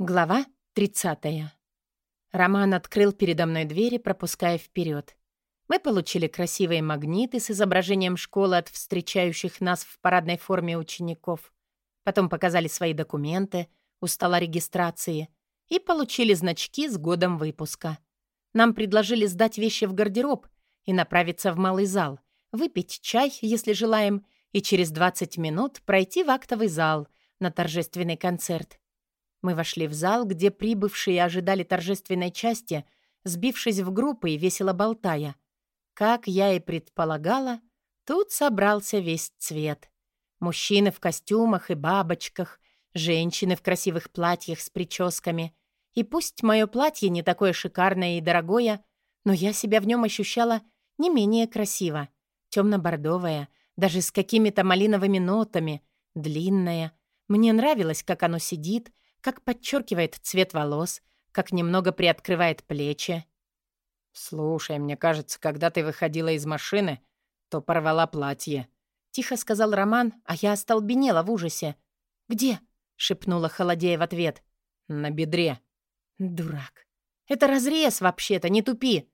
Глава 30. Роман открыл передо мной двери, пропуская вперед. Мы получили красивые магниты с изображением школы от встречающих нас в парадной форме учеников. Потом показали свои документы у стола регистрации и получили значки с годом выпуска. Нам предложили сдать вещи в гардероб и направиться в малый зал, выпить чай, если желаем, и через 20 минут пройти в актовый зал на торжественный концерт. Мы вошли в зал, где прибывшие ожидали торжественной части, сбившись в группы и весело болтая. Как я и предполагала, тут собрался весь цвет. Мужчины в костюмах и бабочках, женщины в красивых платьях с прическами. И пусть мое платье не такое шикарное и дорогое, но я себя в нем ощущала не менее красиво. Темно-бордовое, даже с какими-то малиновыми нотами, длинное. Мне нравилось, как оно сидит — как подчеркивает цвет волос, как немного приоткрывает плечи. «Слушай, мне кажется, когда ты выходила из машины, то порвала платье», — тихо сказал Роман, а я остолбенела в ужасе. «Где?» — шепнула холодея в ответ. «На бедре». «Дурак. Это разрез вообще-то, не тупи».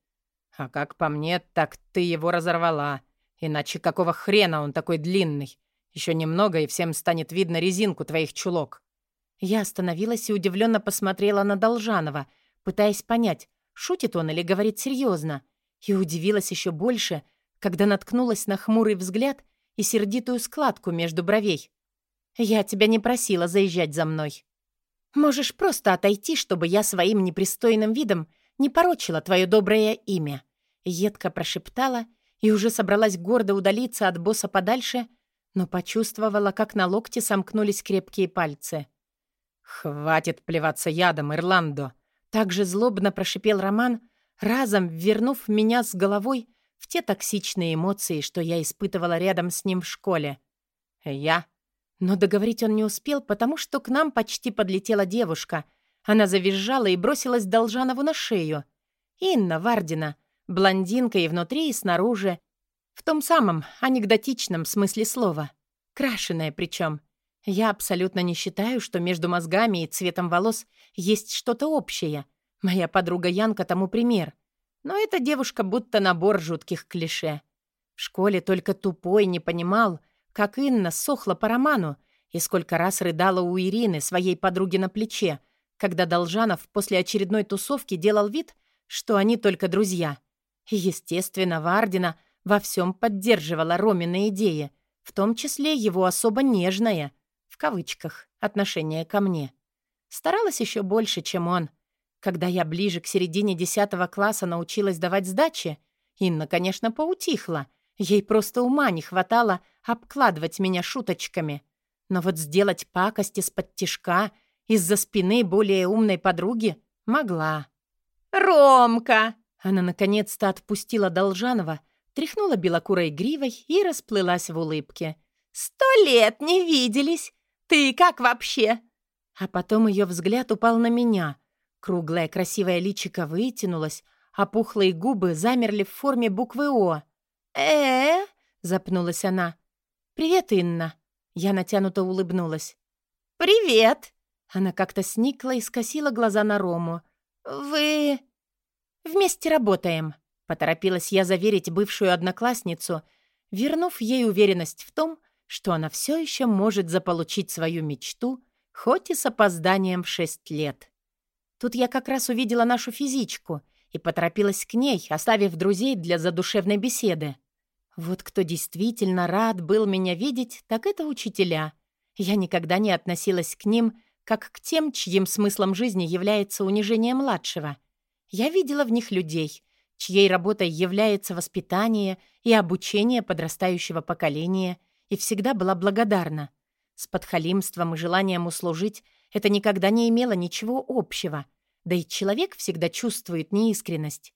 «А как по мне, так ты его разорвала. Иначе какого хрена он такой длинный? Еще немного, и всем станет видно резинку твоих чулок». Я остановилась и удивленно посмотрела на Должанова, пытаясь понять, шутит он или говорит серьезно, и удивилась еще больше, когда наткнулась на хмурый взгляд и сердитую складку между бровей. «Я тебя не просила заезжать за мной. Можешь просто отойти, чтобы я своим непристойным видом не порочила твое доброе имя», едко прошептала и уже собралась гордо удалиться от босса подальше, но почувствовала, как на локте сомкнулись крепкие пальцы — «Хватит плеваться ядом, Ирландо!» Так же злобно прошипел Роман, разом вернув меня с головой в те токсичные эмоции, что я испытывала рядом с ним в школе. «Я?» Но договорить он не успел, потому что к нам почти подлетела девушка. Она завизжала и бросилась Должанову на шею. Инна Вардина, блондинка и внутри, и снаружи. В том самом анекдотичном смысле слова. Крашеная причем. Я абсолютно не считаю, что между мозгами и цветом волос есть что-то общее. Моя подруга Янка тому пример. Но эта девушка будто набор жутких клише. В школе только тупой не понимал, как Инна сохла по роману и сколько раз рыдала у Ирины, своей подруги на плече, когда Должанов после очередной тусовки делал вид, что они только друзья. Естественно, Вардина во всем поддерживала Ромины идеи, в том числе его особо нежная — кавычках, отношение ко мне. Старалась еще больше, чем он. Когда я ближе к середине десятого класса научилась давать сдачи, Инна, конечно, поутихла. Ей просто ума не хватало обкладывать меня шуточками. Но вот сделать пакость из-под тишка, из-за спины более умной подруги могла. «Ромка!» Она наконец-то отпустила Должанова, тряхнула белокурой гривой и расплылась в улыбке. «Сто лет не виделись! «Ты как вообще?» А потом ее взгляд упал на меня. Круглое красивое личико вытянулось, а пухлые губы замерли в форме буквы «О». «Э-э-э?» запнулась она. «Привет, Инна!» Я натянуто улыбнулась. «Привет!» Она как-то сникла и скосила глаза на Рому. «Вы...» «Вместе работаем», — поторопилась я заверить бывшую одноклассницу, вернув ей уверенность в том, что она все еще может заполучить свою мечту, хоть и с опозданием в шесть лет. Тут я как раз увидела нашу физичку и поторопилась к ней, оставив друзей для задушевной беседы. Вот кто действительно рад был меня видеть, так это учителя. Я никогда не относилась к ним как к тем, чьим смыслом жизни является унижение младшего. Я видела в них людей, чьей работой является воспитание и обучение подрастающего поколения — и всегда была благодарна. С подхалимством и желанием услужить это никогда не имело ничего общего, да и человек всегда чувствует неискренность.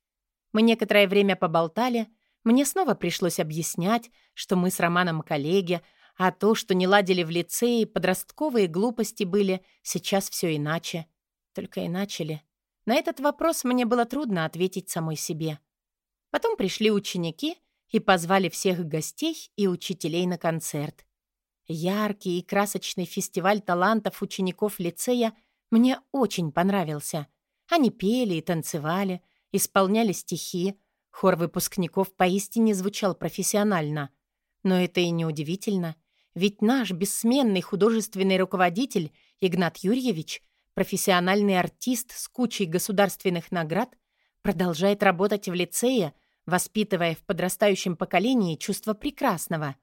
Мы некоторое время поболтали, мне снова пришлось объяснять, что мы с Романом коллеги, а то, что не ладили в лицее, подростковые глупости были, сейчас все иначе. Только иначе ли? На этот вопрос мне было трудно ответить самой себе. Потом пришли ученики, и позвали всех гостей и учителей на концерт. Яркий и красочный фестиваль талантов учеников лицея мне очень понравился. Они пели и танцевали, исполняли стихи. Хор выпускников поистине звучал профессионально. Но это и не удивительно, ведь наш бессменный художественный руководитель Игнат Юрьевич, профессиональный артист с кучей государственных наград, продолжает работать в лицее, воспитывая в подрастающем поколении чувство прекрасного.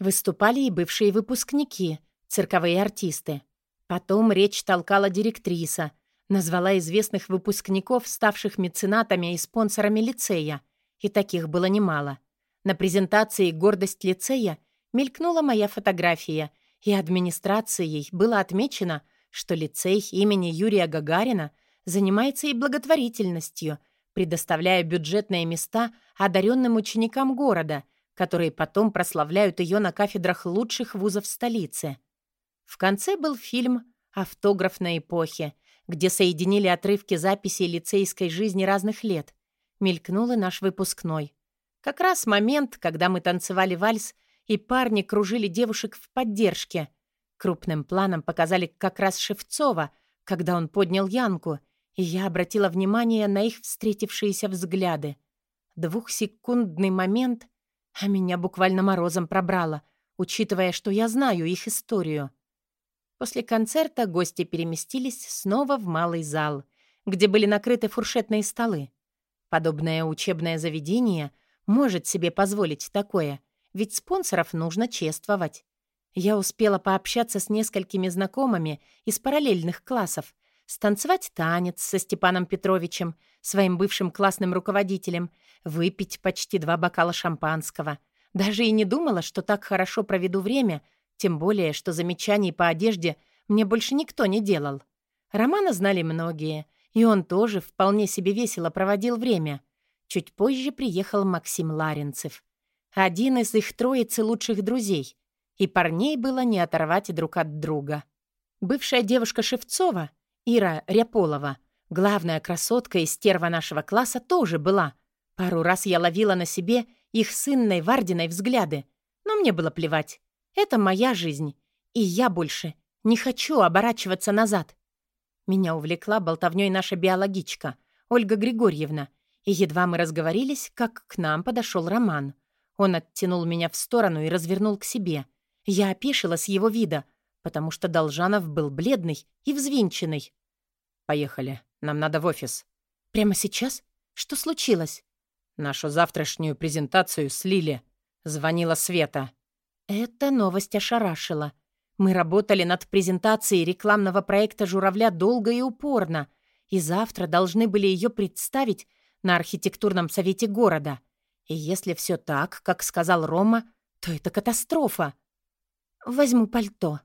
Выступали и бывшие выпускники, цирковые артисты. Потом речь толкала директриса, назвала известных выпускников, ставших меценатами и спонсорами лицея, и таких было немало. На презентации «Гордость лицея» мелькнула моя фотография, и администрацией было отмечено, что лицей имени Юрия Гагарина занимается и благотворительностью, предоставляя бюджетные места одаренным ученикам города, которые потом прославляют ее на кафедрах лучших вузов столицы. В конце был фильм «Автограф на эпохе», где соединили отрывки записей лицейской жизни разных лет. Мелькнул и наш выпускной. Как раз момент, когда мы танцевали вальс, и парни кружили девушек в поддержке. Крупным планом показали как раз Шевцова, когда он поднял Янку, и я обратила внимание на их встретившиеся взгляды. Двухсекундный момент, а меня буквально морозом пробрало, учитывая, что я знаю их историю. После концерта гости переместились снова в малый зал, где были накрыты фуршетные столы. Подобное учебное заведение может себе позволить такое, ведь спонсоров нужно чествовать. Я успела пообщаться с несколькими знакомыми из параллельных классов, станцевать танец со Степаном Петровичем, своим бывшим классным руководителем, выпить почти два бокала шампанского. Даже и не думала, что так хорошо проведу время — тем более, что замечаний по одежде мне больше никто не делал. Романа знали многие, и он тоже вполне себе весело проводил время. Чуть позже приехал Максим Ларинцев. Один из их троицы лучших друзей. И парней было не оторвать друг от друга. Бывшая девушка Шевцова, Ира Ряполова, главная красотка и стерва нашего класса, тоже была. Пару раз я ловила на себе их сынной Вардиной взгляды, но мне было плевать. Это моя жизнь, и я больше не хочу оборачиваться назад. Меня увлекла болтовнёй наша биологичка, Ольга Григорьевна, и едва мы разговорились, как к нам подошел Роман. Он оттянул меня в сторону и развернул к себе. Я опешила с его вида, потому что Должанов был бледный и взвинченный. «Поехали. Нам надо в офис». «Прямо сейчас? Что случилось?» «Нашу завтрашнюю презентацию слили. Звонила Света». Эта новость ошарашила. Мы работали над презентацией рекламного проекта «Журавля» долго и упорно, и завтра должны были ее представить на архитектурном совете города. И если все так, как сказал Рома, то это катастрофа. «Возьму пальто»,